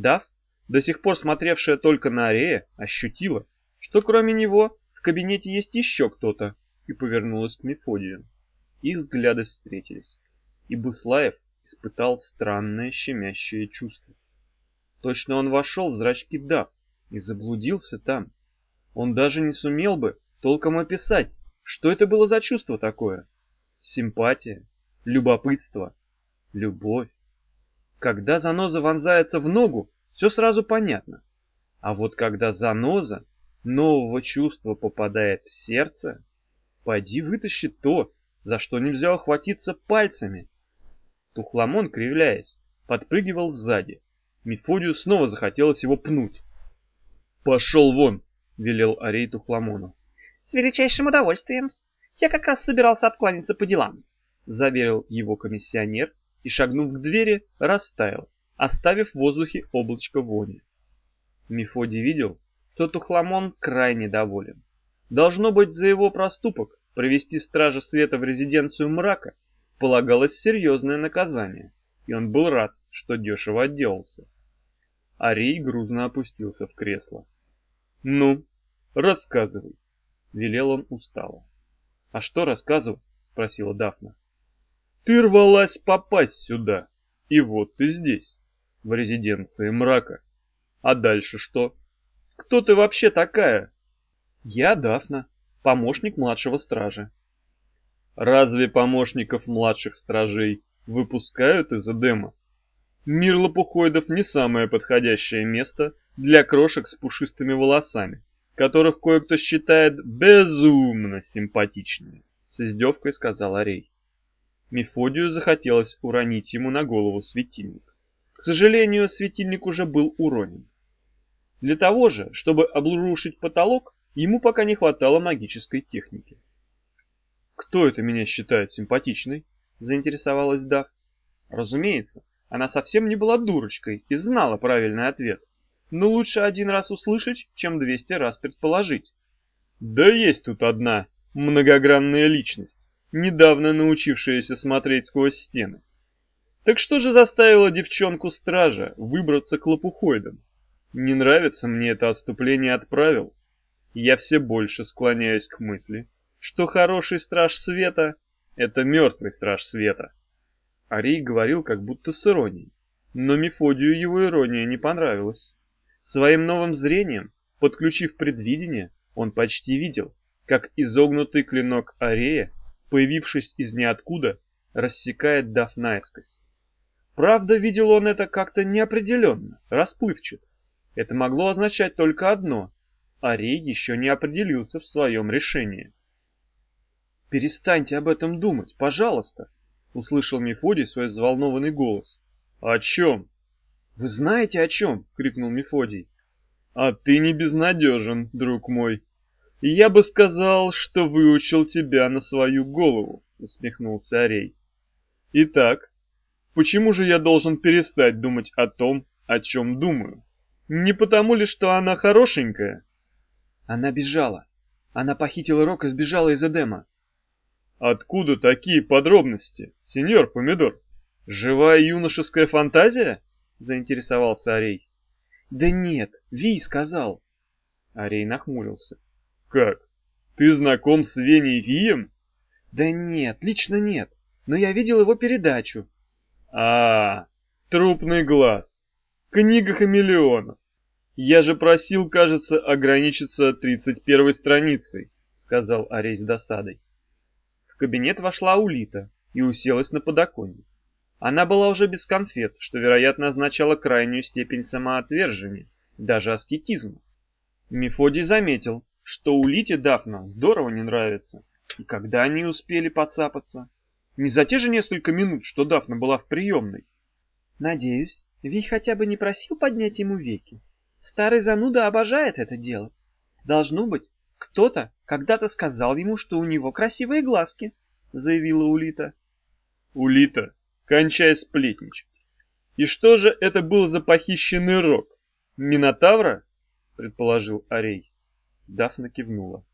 Дав, до сих пор смотревшая только на Арея, ощутила, что кроме него в кабинете есть еще кто-то, и повернулась к Мефодию. Их взгляды встретились, и Буслаев испытал странное щемящее чувство. Точно он вошел в зрачки Дав и заблудился там. Он даже не сумел бы толком описать, что это было за чувство такое. Симпатия, любопытство, любовь. Когда заноза вонзается в ногу, все сразу понятно. А вот когда заноза нового чувства попадает в сердце, пойди вытащи то, за что нельзя ухватиться пальцами. Тухламон, кривляясь, подпрыгивал сзади. Мефодию снова захотелось его пнуть. «Пошел вон!» — велел Арей Тухламону. «С величайшим удовольствием. Я как раз собирался откланяться по делам», — заверил его комиссионер и, шагнув к двери, растаял, оставив в воздухе облачко вони. Мефодий видел, что Тухламон крайне доволен. Должно быть, за его проступок провести стража света в резиденцию мрака полагалось серьезное наказание, и он был рад, что дешево отделался. Арий грузно опустился в кресло. «Ну, рассказывай», — велел он устало. «А что рассказывать?» — спросила Дафна. «Ты рвалась попасть сюда, и вот ты здесь, в резиденции мрака. А дальше что? Кто ты вообще такая?» «Я Дафна, помощник младшего стража». «Разве помощников младших стражей выпускают из Эдема?» Мир лопухоидов не самое подходящее место для крошек с пушистыми волосами, которых кое-кто считает безумно симпатичными, с издевкой сказал Арей. Мефодию захотелось уронить ему на голову светильник. К сожалению, светильник уже был уронен. Для того же, чтобы обрушить потолок, ему пока не хватало магической техники. «Кто это меня считает симпатичной?» – заинтересовалась Дав. Разумеется, она совсем не была дурочкой и знала правильный ответ. Но лучше один раз услышать, чем двести раз предположить. Да есть тут одна многогранная личность, недавно научившаяся смотреть сквозь стены. Так что же заставило девчонку-стража выбраться к лопухоидам? Не нравится мне это отступление от правил. Я все больше склоняюсь к мысли, что хороший страж света — это мертвый страж света. Арий говорил как будто с иронией, но Мефодию его ирония не понравилась. Своим новым зрением, подключив предвидение, он почти видел, как изогнутый клинок Арея, появившись из ниоткуда, рассекает Даф наискось. Правда, видел он это как-то неопределенно, расплывчато. Это могло означать только одно — Арей еще не определился в своем решении. «Перестаньте об этом думать, пожалуйста», услышал Мефодий свой взволнованный голос. «О чем?» «Вы знаете о чем?» — крикнул Мефодий. «А ты не безнадежен, друг мой. Я бы сказал, что выучил тебя на свою голову», — усмехнулся Арей. «Итак, почему же я должен перестать думать о том, о чем думаю? Не потому ли, что она хорошенькая?» «Она бежала. Она похитила Рок и сбежала из Эдема. Откуда такие подробности, сеньор Помидор? Живая юношеская фантазия? Заинтересовался Арей. Да нет, Ви сказал. Арей нахмурился. Как? Ты знаком с Веней Вием? Да нет, лично нет, но я видел его передачу. А, трупный глаз. Книга хамелеонов. Я же просил, кажется, ограничиться 31 страницей, сказал Арей с досадой кабинет вошла Улита и уселась на подоконник. Она была уже без конфет, что, вероятно, означало крайнюю степень самоотвержения, даже аскетизма. Мефодий заметил, что Улите Дафна здорово не нравится, и когда они успели подцапаться? Не за те же несколько минут, что Дафна была в приемной. Надеюсь, Ви хотя бы не просил поднять ему веки. Старый зануда обожает это дело. Должно быть, кто-то когда-то сказал ему, что у него красивые глазки, заявила Улита. Улита, кончай сплетничать. И что же это был за похищенный рог? Минотавра? предположил Арей. Дафна кивнула.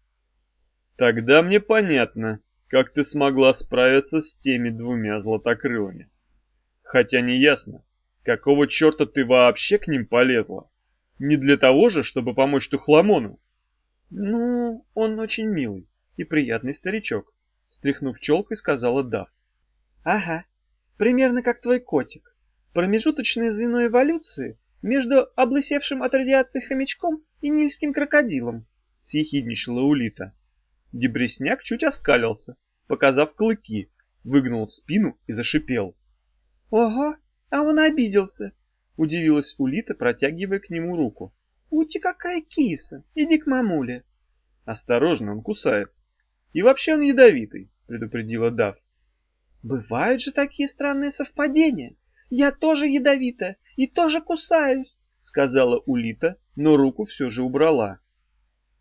Тогда мне понятно, как ты смогла справиться с теми двумя златокрылыми. Хотя не ясно, Какого черта ты вообще к ним полезла? Не для того же, чтобы помочь Тухламону? Ну, он очень милый и приятный старичок, стряхнув челкой, сказала Дав. Ага, примерно как твой котик. Промежуточное звено эволюции между облысевшим от радиации хомячком и нильским крокодилом, съехидничала Улита. Дебресняк чуть оскалился, показав клыки, выгнул спину и зашипел. «Ого, а он обиделся!» — удивилась Улита, протягивая к нему руку. «Ути какая киса! Иди к мамуле!» «Осторожно, он кусается. И вообще он ядовитый», — предупредила Дав. «Бывают же такие странные совпадения. Я тоже ядовитая и тоже кусаюсь», — сказала Улита, но руку все же убрала.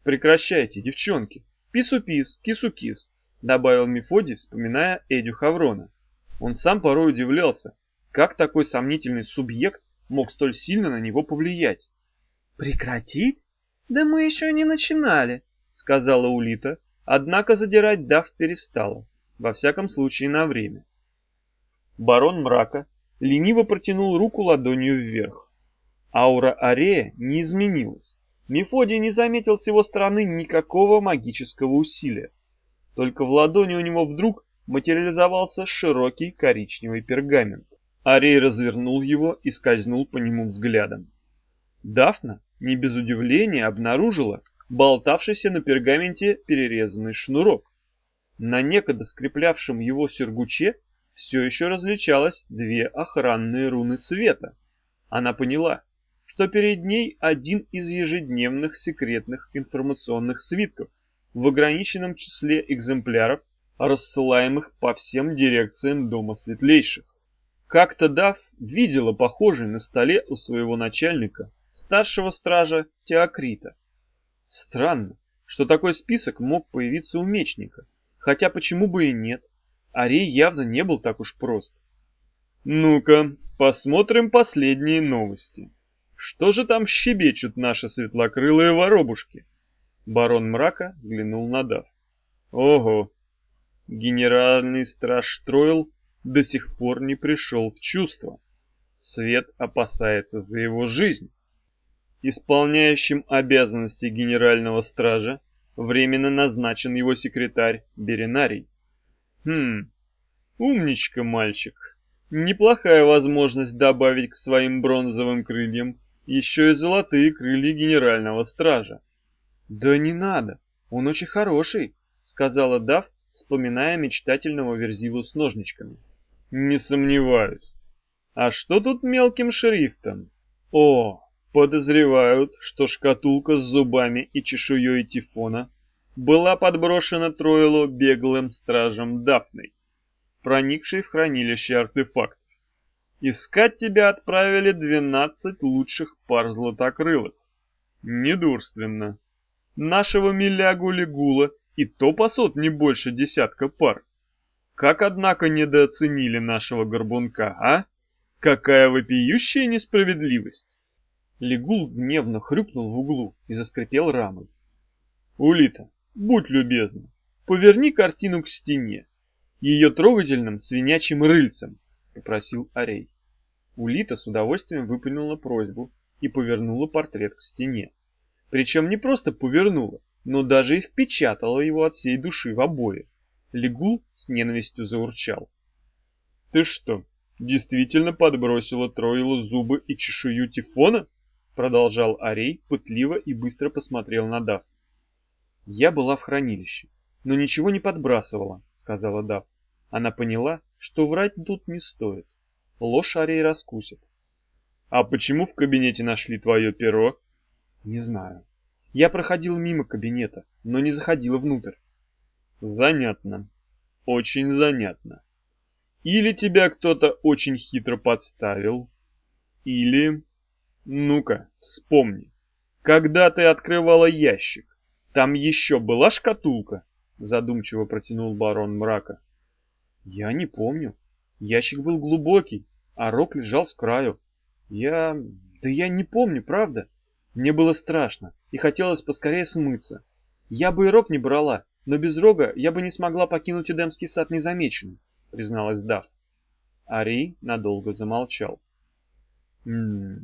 «Прекращайте, девчонки. Пису-пис, кису-кис добавил Мефодий, вспоминая Эдю Хаврона. Он сам порой удивлялся, как такой сомнительный субъект мог столь сильно на него повлиять. «Прекратить? Да мы еще не начинали», — сказала Улита, однако задирать Дав перестала, во всяком случае на время. Барон мрака лениво протянул руку ладонью вверх. Аура Арея не изменилась. Мефодий не заметил с его стороны никакого магического усилия. Только в ладони у него вдруг материализовался широкий коричневый пергамент. Арей развернул его и скользнул по нему взглядом. Дафна, не без удивления, обнаружила болтавшийся на пергаменте перерезанный шнурок. На некогда скреплявшем его сергуче все еще различалось две охранные руны света. Она поняла, что перед ней один из ежедневных секретных информационных свитков, в ограниченном числе экземпляров, рассылаемых по всем дирекциям Дома Светлейших. Как-то Дав видела похожий на столе у своего начальника, старшего стража Теокрита. Странно, что такой список мог появиться у мечника, хотя почему бы и нет, Арей явно не был так уж прост. Ну-ка, посмотрим последние новости. Что же там щебечут наши светлокрылые воробушки? Барон мрака взглянул на Дав. Ого! Генеральный страж Троил до сих пор не пришел в чувство. Свет опасается за его жизнь. Исполняющим обязанности генерального стража временно назначен его секретарь Беринарий. Хм, умничка мальчик. Неплохая возможность добавить к своим бронзовым крыльям еще и золотые крылья генерального стража. «Да не надо, он очень хороший», — сказала Дав, вспоминая мечтательного верзилу с ножничками. «Не сомневаюсь. А что тут мелким шрифтом? О, подозревают, что шкатулка с зубами и чешуей Тифона была подброшена Троилу беглым стражем Дафной, проникшей в хранилище артефактов. Искать тебя отправили двенадцать лучших пар златокрылых. Недурственно нашего милягу Легула и то пасут не больше десятка пар. Как, однако, недооценили нашего горбунка, а? Какая вопиющая несправедливость! Легул гневно хрюкнул в углу и заскрипел рамой. Улита, будь любезна, поверни картину к стене, ее трогательным свинячьим рыльцем, попросил Арей. Улита с удовольствием выполнила просьбу и повернула портрет к стене. Причем не просто повернула, но даже и впечатала его от всей души в обои. Легул с ненавистью заурчал. «Ты что, действительно подбросила Троилу зубы и чешую Тифона?» Продолжал Арей, пытливо и быстро посмотрел на Дав. «Я была в хранилище, но ничего не подбрасывала», — сказала Дав. Она поняла, что врать тут не стоит. Ложь Арей раскусит. «А почему в кабинете нашли твое перо?» Не знаю. Я проходил мимо кабинета, но не заходила внутрь. Занятно. Очень занятно. Или тебя кто-то очень хитро подставил, или... Ну-ка, вспомни. Когда ты открывала ящик, там еще была шкатулка? Задумчиво протянул барон мрака. Я не помню. Ящик был глубокий, а рог лежал с краю. Я... Да я не помню, правда. Мне было страшно, и хотелось поскорее смыться. Я бы и рог не брала, но без рога я бы не смогла покинуть Эдемский сад незамеченным, призналась Дав. Ари надолго замолчал. М -м.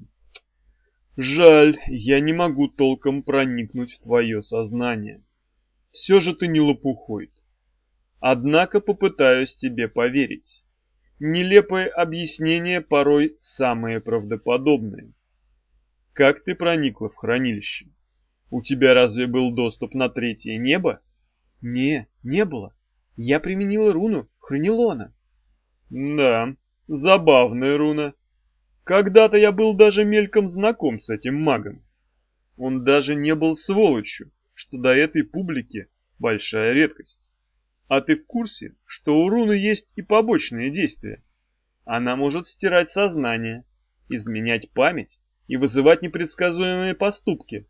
Жаль, я не могу толком проникнуть в твое сознание. Все же ты не лопухой. Однако попытаюсь тебе поверить. Нелепые объяснения порой самые правдоподобные. Как ты проникла в хранилище? У тебя разве был доступ на третье небо? Не, не было. Я применила руну Хранилона. Да, забавная руна. Когда-то я был даже мельком знаком с этим магом. Он даже не был сволочью, что до этой публики большая редкость. А ты в курсе, что у руны есть и побочные действия? Она может стирать сознание, изменять память и вызывать непредсказуемые поступки.